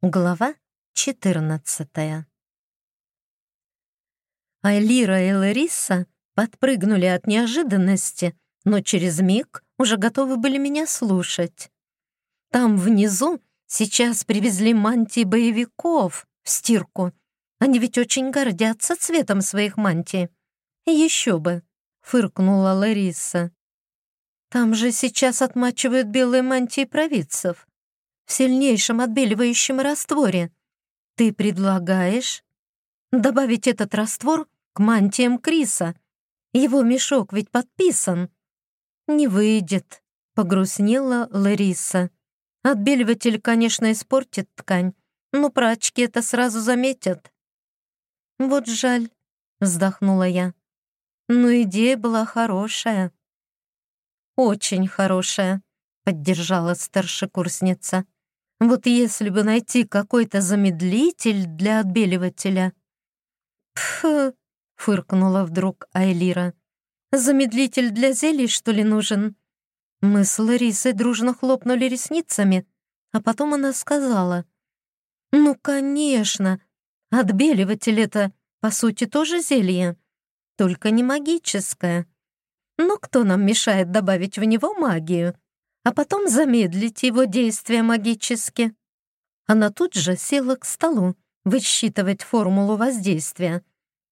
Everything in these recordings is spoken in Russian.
Глава 14 Айлира и Лариса подпрыгнули от неожиданности, но через миг уже готовы были меня слушать. Там внизу сейчас привезли мантии боевиков в стирку. Они ведь очень гордятся цветом своих мантий. Еще бы, фыркнула Лариса. Там же сейчас отмачивают белые мантии провидцев в сильнейшем отбеливающем растворе. Ты предлагаешь добавить этот раствор к мантиям Криса? Его мешок ведь подписан. Не выйдет, погрустнела Лариса. Отбеливатель, конечно, испортит ткань, но прачки это сразу заметят. Вот жаль, вздохнула я. Но идея была хорошая. Очень хорошая, поддержала старшекурсница. Вот если бы найти какой-то замедлитель для отбеливателя... Пф, фыркнула вдруг Айлира. Замедлитель для зелий, что ли, нужен? Мы с Ларисой дружно хлопнули ресницами, а потом она сказала. «Ну, конечно, отбеливатель — это, по сути, тоже зелье, только не магическое. Но кто нам мешает добавить в него магию?» А потом замедлить его действия магически. Она тут же села к столу высчитывать формулу воздействия.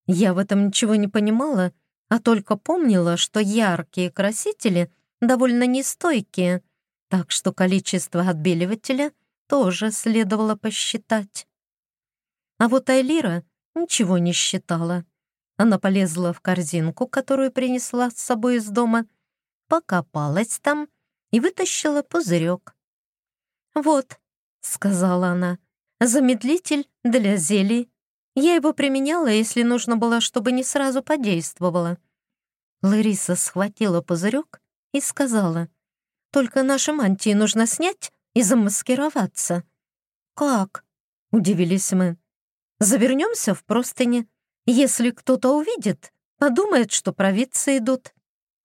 Я в этом ничего не понимала, а только помнила, что яркие красители довольно нестойкие, так что количество отбеливателя тоже следовало посчитать. А вот Айлира ничего не считала. Она полезла в корзинку, которую принесла с собой из дома, покопалась там и вытащила пузырек. «Вот», — сказала она, — «замедлитель для зелий. Я его применяла, если нужно было, чтобы не сразу подействовало». Лариса схватила пузырек и сказала, «Только наши мантии нужно снять и замаскироваться». «Как?» — удивились мы. «Завернемся в простыни. Если кто-то увидит, подумает, что провидцы идут.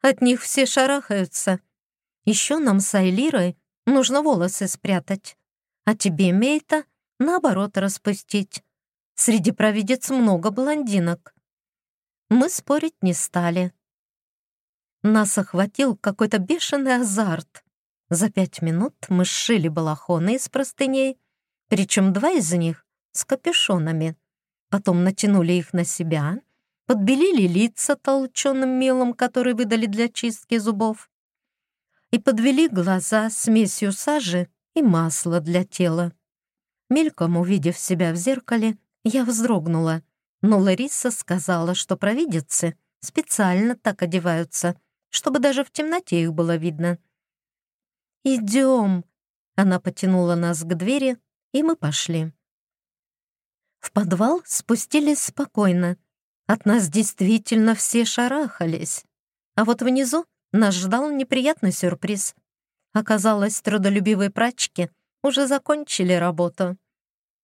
От них все шарахаются. Еще нам с Айлирой нужно волосы спрятать, а тебе, Мейта, наоборот распустить. Среди провидец много блондинок. Мы спорить не стали. Нас охватил какой-то бешеный азарт. За пять минут мы сшили балахоны из простыней, причем два из них с капюшонами. Потом натянули их на себя, подбелили лица толченым мелом, который выдали для чистки зубов, и подвели глаза смесью сажи и масла для тела. Мельком увидев себя в зеркале, я вздрогнула, но Лариса сказала, что провидицы специально так одеваются, чтобы даже в темноте их было видно. «Идем!» Она потянула нас к двери, и мы пошли. В подвал спустились спокойно. От нас действительно все шарахались. А вот внизу нас ждал неприятный сюрприз. Оказалось, трудолюбивые прачки уже закончили работу.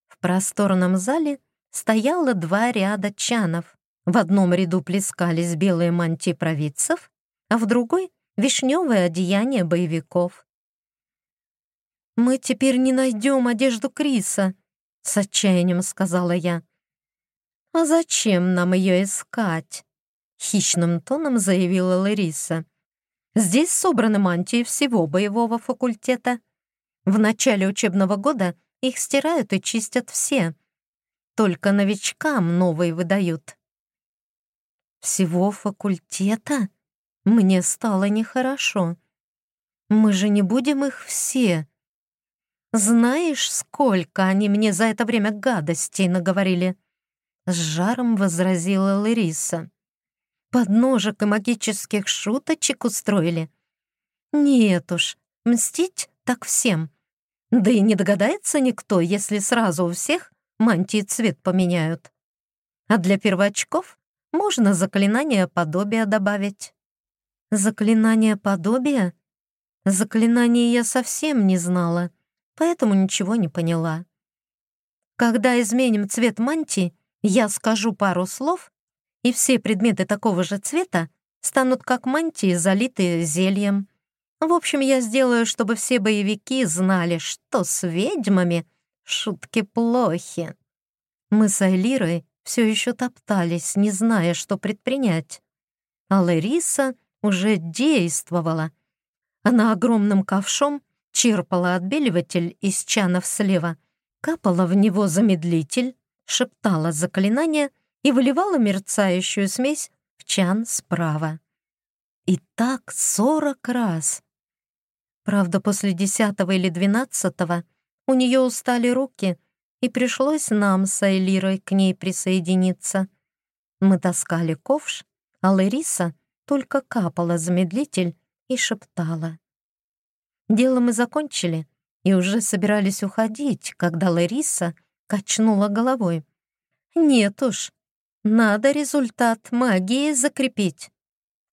В просторном зале стояло два ряда чанов. В одном ряду плескались белые мантии провидцев, а в другой — вишневое одеяние боевиков. «Мы теперь не найдем одежду Криса», — с отчаянием сказала я. «А зачем нам ее искать?» — хищным тоном заявила Лариса. Здесь собраны мантии всего боевого факультета. В начале учебного года их стирают и чистят все. Только новичкам новые выдают. Всего факультета? Мне стало нехорошо. Мы же не будем их все. Знаешь, сколько они мне за это время гадостей наговорили? С жаром возразила Лариса подножек и магических шуточек устроили. Нет уж, мстить так всем. Да и не догадается никто, если сразу у всех мантии цвет поменяют. А для первочков можно заклинание подобия добавить. Заклинание подобия? Заклинание я совсем не знала, поэтому ничего не поняла. Когда изменим цвет мантии, я скажу пару слов, и все предметы такого же цвета станут как мантии, залитые зельем. В общем, я сделаю, чтобы все боевики знали, что с ведьмами шутки плохи. Мы с Айлирой все еще топтались, не зная, что предпринять. А Лариса уже действовала. Она огромным ковшом черпала отбеливатель из чанов слева, капала в него замедлитель, шептала заклинание и выливала мерцающую смесь в чан справа. И так сорок раз. Правда, после десятого или двенадцатого у нее устали руки, и пришлось нам с Айлирой к ней присоединиться. Мы таскали ковш, а Лариса только капала замедлитель и шептала. Дело мы закончили и уже собирались уходить, когда Лариса качнула головой. «Нет уж, надо результат магии закрепить,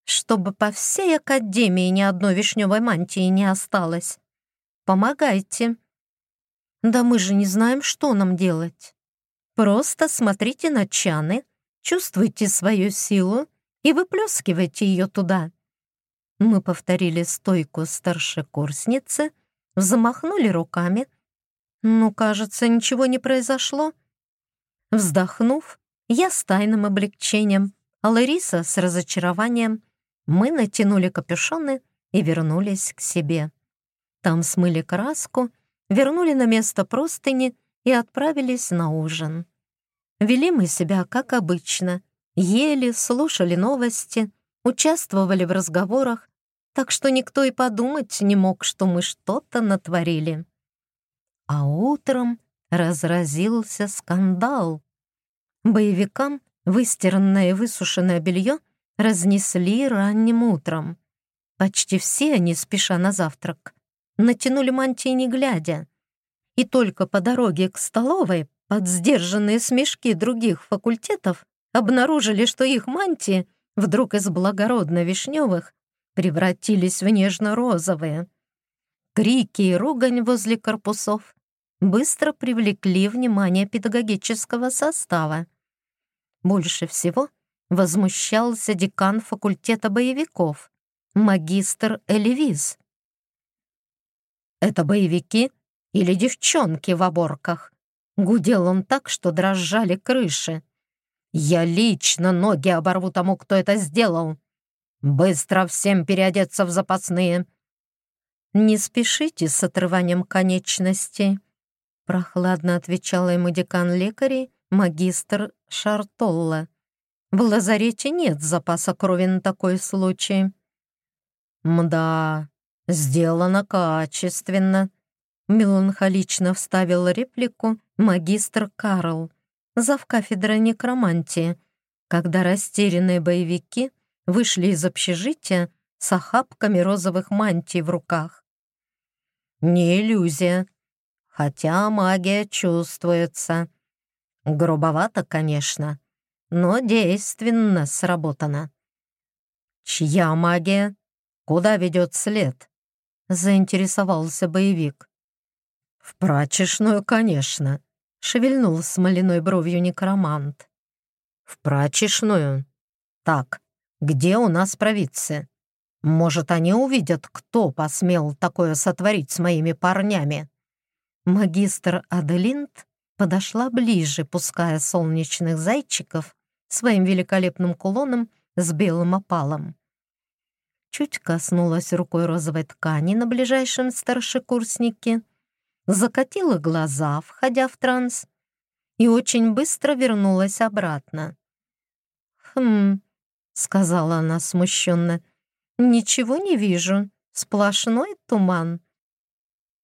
чтобы по всей Академии ни одной вишневой мантии не осталось. Помогайте». «Да мы же не знаем, что нам делать. Просто смотрите на чаны, чувствуйте свою силу и выплескивайте ее туда». Мы повторили стойку старшекурсницы, замахнули руками. Ну, кажется, ничего не произошло. Вздохнув, я с тайным облегчением, а Лариса с разочарованием, мы натянули капюшоны и вернулись к себе. Там смыли краску, вернули на место простыни и отправились на ужин. Вели мы себя как обычно, ели, слушали новости — участвовали в разговорах, так что никто и подумать не мог, что мы что-то натворили. А утром разразился скандал. Боевикам выстиранное и высушенное белье разнесли ранним утром. Почти все они, спеша на завтрак, натянули мантии не глядя. И только по дороге к столовой под сдержанные смешки других факультетов обнаружили, что их мантии вдруг из благородно-вишневых превратились в нежно-розовые. Крики и ругань возле корпусов быстро привлекли внимание педагогического состава. Больше всего возмущался декан факультета боевиков, магистр Элевиз. «Это боевики или девчонки в оборках?» Гудел он так, что дрожали крыши. Я лично ноги оборву тому, кто это сделал. Быстро всем переодеться в запасные. Не спешите с отрыванием конечностей, прохладно отвечала ему декан лекарей, магистр Шартолла. В лазарете нет запаса крови на такой случай. Мда, сделано качественно. Меланхолично вставил реплику магистр Карл завкафедра некромантии, когда растерянные боевики вышли из общежития с охапками розовых мантий в руках. Не иллюзия, хотя магия чувствуется. Грубовато, конечно, но действенно сработано. «Чья магия? Куда ведет след?» — заинтересовался боевик. «В прачечную, конечно», шевельнул смоляной бровью некромант. «В прачечную? Так, где у нас провидцы? Может, они увидят, кто посмел такое сотворить с моими парнями?» Магистр Аделинт подошла ближе, пуская солнечных зайчиков своим великолепным кулоном с белым опалом. Чуть коснулась рукой розовой ткани на ближайшем старшекурснике — закатила глаза, входя в транс, и очень быстро вернулась обратно. «Хм», — сказала она смущенно, — «ничего не вижу, сплошной туман».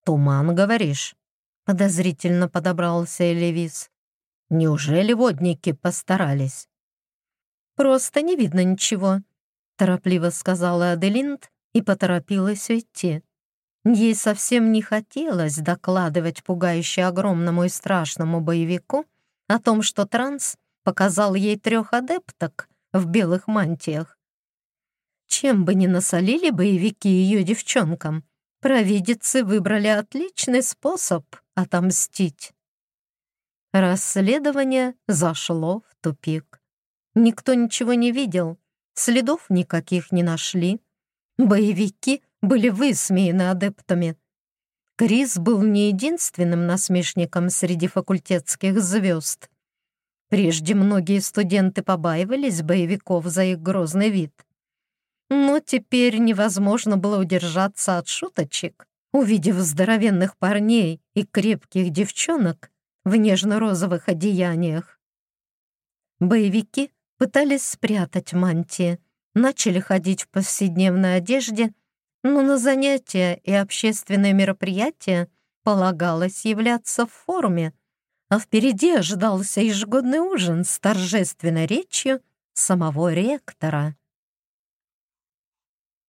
«Туман, говоришь?» — подозрительно подобрался Элевис. «Неужели водники постарались?» «Просто не видно ничего», — торопливо сказала Аделинд и поторопилась уйти. Ей совсем не хотелось докладывать пугающе огромному и страшному боевику о том, что транс показал ей трех адепток в белых мантиях. Чем бы ни насолили боевики ее девчонкам, провидицы выбрали отличный способ отомстить. Расследование зашло в тупик. Никто ничего не видел, следов никаких не нашли. Боевики были высмеяны адептами. Крис был не единственным насмешником среди факультетских звезд. Прежде многие студенты побаивались боевиков за их грозный вид. Но теперь невозможно было удержаться от шуточек, увидев здоровенных парней и крепких девчонок в нежно-розовых одеяниях. Боевики пытались спрятать мантии, начали ходить в повседневной одежде, но на занятия и общественные мероприятия полагалось являться в форме, а впереди ожидался ежегодный ужин с торжественной речью самого ректора.